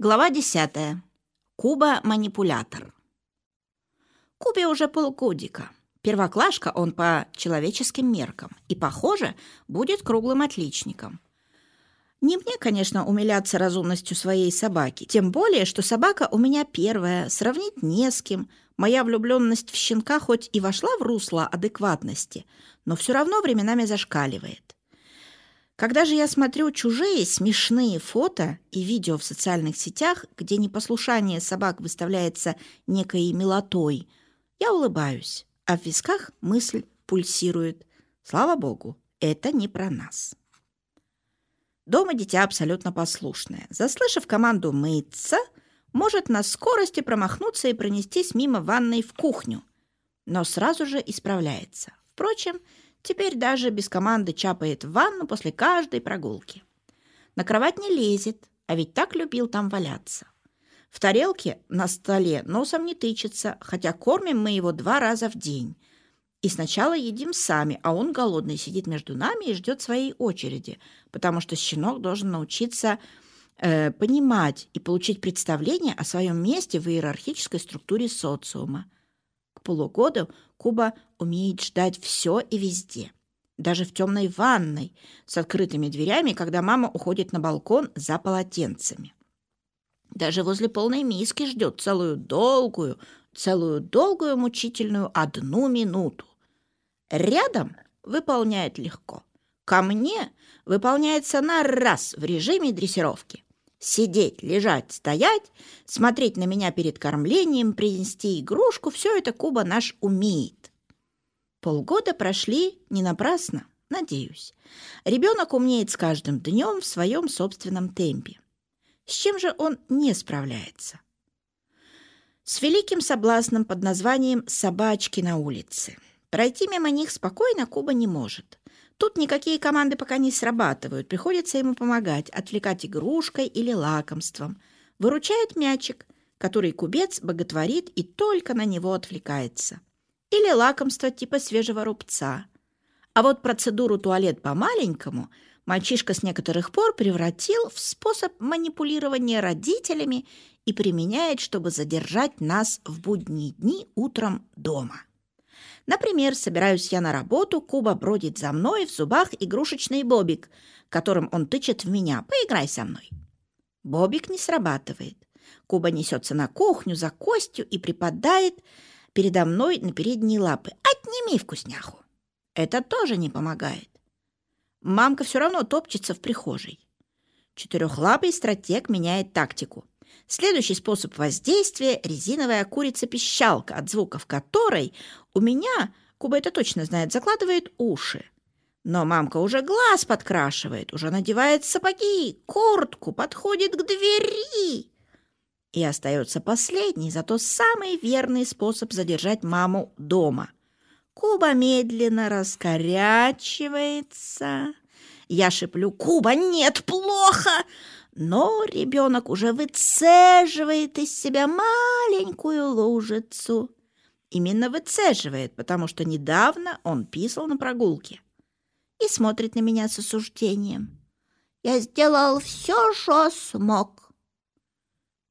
Глава 10. Куба-манипулятор. Кубе уже полгодика. Первоклашка он по человеческим меркам и, похоже, будет круглым отличником. Не мне, конечно, умиляться разумностью своей собаки, тем более, что собака у меня первая, сравнить не с кем. Моя влюбленность в щенка хоть и вошла в русло адекватности, но все равно временами зашкаливает. Когда же я смотрю чужие смешные фото и видео в социальных сетях, где непослушание собак выставляется некой милотой, я улыбаюсь, а в висках мысль пульсирует. Слава богу, это не про нас. Дома дитя абсолютно послушное. Заслышав команду «мыться», может на скорости промахнуться и пронестись мимо ванной в кухню, но сразу же исправляется. Впрочем, Теперь даже без команды чапает в ванну после каждой прогулки. На кровать не лезет, а ведь так любил там валяться. В тарелке на столе носом не тычется, хотя кормим мы его два раза в день. И сначала едим сами, а он голодный сидит между нами и ждет своей очереди, потому что щенок должен научиться э, понимать и получить представление о своем месте в иерархической структуре социума. К полугоду Куба умеет ждать все и везде. Даже в темной ванной с открытыми дверями, когда мама уходит на балкон за полотенцами. Даже возле полной миски ждет целую долгую, целую долгую мучительную одну минуту. Рядом выполняет легко. Ко мне выполняется на раз в режиме дрессировки. Сидеть, лежать, стоять, смотреть на меня перед кормлением, принести игрушку – все это Куба наш умеет. Полгода прошли не напрасно, надеюсь. Ребенок умнеет с каждым днем в своем собственном темпе. С чем же он не справляется? С великим соблазном под названием «собачки на улице». Пройти мимо них спокойно Куба не может. Тут никакие команды пока не срабатывают, приходится ему помогать, отвлекать игрушкой или лакомством. Выручает мячик, который кубец боготворит и только на него отвлекается. Или лакомство типа свежего рубца. А вот процедуру туалет по-маленькому мальчишка с некоторых пор превратил в способ манипулирования родителями и применяет, чтобы задержать нас в будние дни утром дома. Например, собираюсь я на работу, Куба бродит за мной, в зубах игрушечный бобик, которым он тычет в меня. «Поиграй со мной». Бобик не срабатывает. Куба несется на кухню за костью и припадает передо мной на передние лапы. «Отними вкусняху!» Это тоже не помогает. Мамка все равно топчется в прихожей. Четырехлапый стратег меняет тактику. Следующий способ воздействия – резиновая курица-пищалка, от звуков которой у меня, Куба это точно знает, закладывает уши. Но мамка уже глаз подкрашивает, уже надевает сапоги, куртку, подходит к двери. И остается последний, зато самый верный способ задержать маму дома. Куба медленно раскорячивается. Я шеплю «Куба, нет, плохо!» Но ребенок уже выцеживает из себя маленькую лужицу. Именно выцеживает, потому что недавно он писал на прогулке. И смотрит на меня с осуждением. Я сделал все, что смог.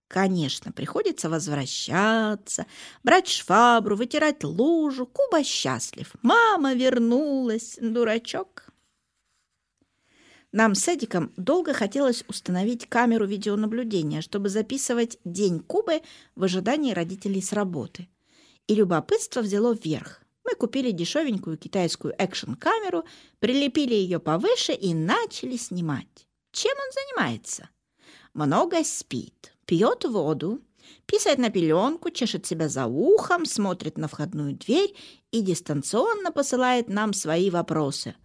Конечно, приходится возвращаться, брать швабру, вытирать лужу. Куба счастлив. Мама вернулась, дурачок. Нам с Эдиком долго хотелось установить камеру видеонаблюдения, чтобы записывать день Кубы в ожидании родителей с работы. И любопытство взяло вверх. Мы купили дешевенькую китайскую экшн-камеру, прилепили ее повыше и начали снимать. Чем он занимается? Много спит, пьет воду, писает на пеленку, чешет себя за ухом, смотрит на входную дверь и дистанционно посылает нам свои вопросы.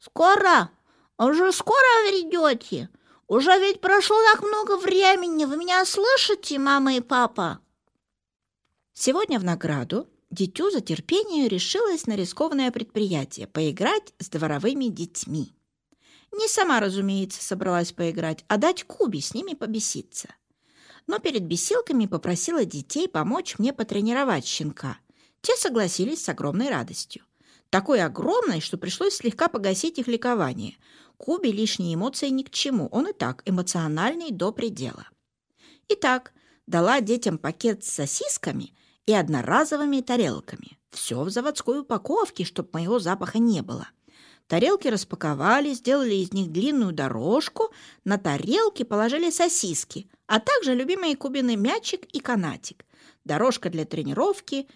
«Скоро? «Уже скоро придете? Уже ведь прошло так много времени. Вы меня слышите, мама и папа?» Сегодня в награду дитю за терпение решилась на рискованное предприятие – поиграть с дворовыми детьми. Не сама, разумеется, собралась поиграть, а дать Кубе с ними побеситься. Но перед бесилками попросила детей помочь мне потренировать щенка. Те согласились с огромной радостью. Такой огромной, что пришлось слегка погасить их ликование – Кубе лишние эмоции ни к чему, он и так эмоциональный до предела. Итак, дала детям пакет с сосисками и одноразовыми тарелками. Все в заводской упаковке, чтобы моего запаха не было. Тарелки распаковали, сделали из них длинную дорожку, на тарелки положили сосиски, а также любимые Кубины мячик и канатик. Дорожка для тренировки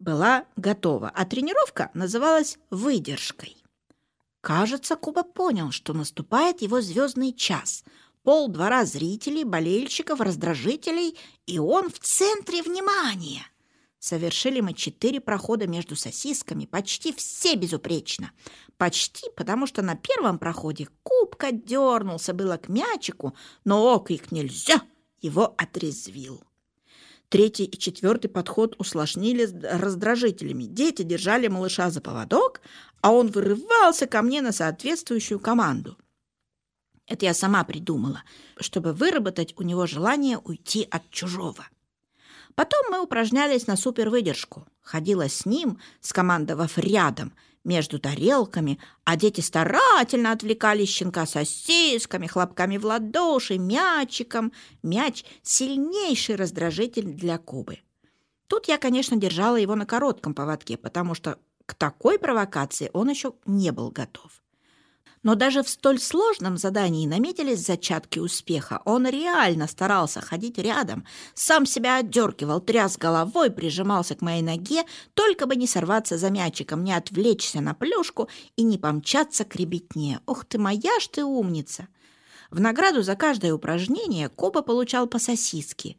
была готова, а тренировка называлась «выдержкой». Кажется, Куба понял, что наступает его звездный час. Пол двора зрителей, болельщиков, раздражителей, и он в центре внимания. Совершили мы четыре прохода между сосисками, почти все безупречно. Почти, потому что на первом проходе Кубка дернулся было к мячику, но окрик «Нельзя!» его отрезвил. Третий и четвертый подход усложнили раздражителями. Дети держали малыша за поводок, а он вырывался ко мне на соответствующую команду. Это я сама придумала, чтобы выработать у него желание уйти от чужого. Потом мы упражнялись на супервыдержку. Ходила с ним, скомандовав рядом – между тарелками, а дети старательно отвлекали щенка сосисками, хлопками в ладоши, мячиком. Мяч – сильнейший раздражитель для Кубы. Тут я, конечно, держала его на коротком поводке, потому что к такой провокации он еще не был готов. Но даже в столь сложном задании наметились зачатки успеха. Он реально старался ходить рядом, сам себя отдергивал, тряс головой, прижимался к моей ноге, только бы не сорваться за мячиком, не отвлечься на плюшку и не помчаться к ребятне. Ух ты, моя ж ты умница! В награду за каждое упражнение Коба получал по сосиске,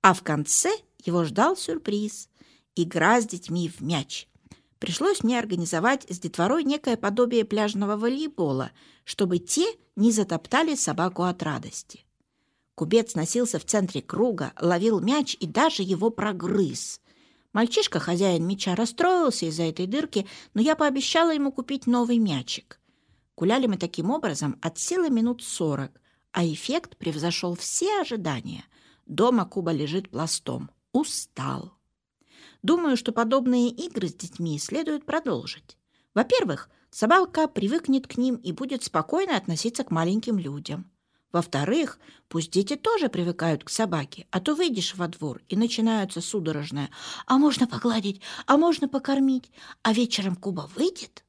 а в конце его ждал сюрприз – игра с детьми в мяч. Пришлось мне организовать с детворой некое подобие пляжного волейбола, чтобы те не затоптали собаку от радости. Кубец носился в центре круга, ловил мяч и даже его прогрыз. Мальчишка, хозяин мяча, расстроился из-за этой дырки, но я пообещала ему купить новый мячик. Гуляли мы таким образом от силы минут сорок, а эффект превзошел все ожидания. Дома Куба лежит пластом. Устал. Думаю, что подобные игры с детьми следует продолжить. Во-первых, собака привыкнет к ним и будет спокойно относиться к маленьким людям. Во-вторых, пусть дети тоже привыкают к собаке, а то выйдешь во двор и начинаются судорожное «а можно погладить, а можно покормить, а вечером Куба выйдет?»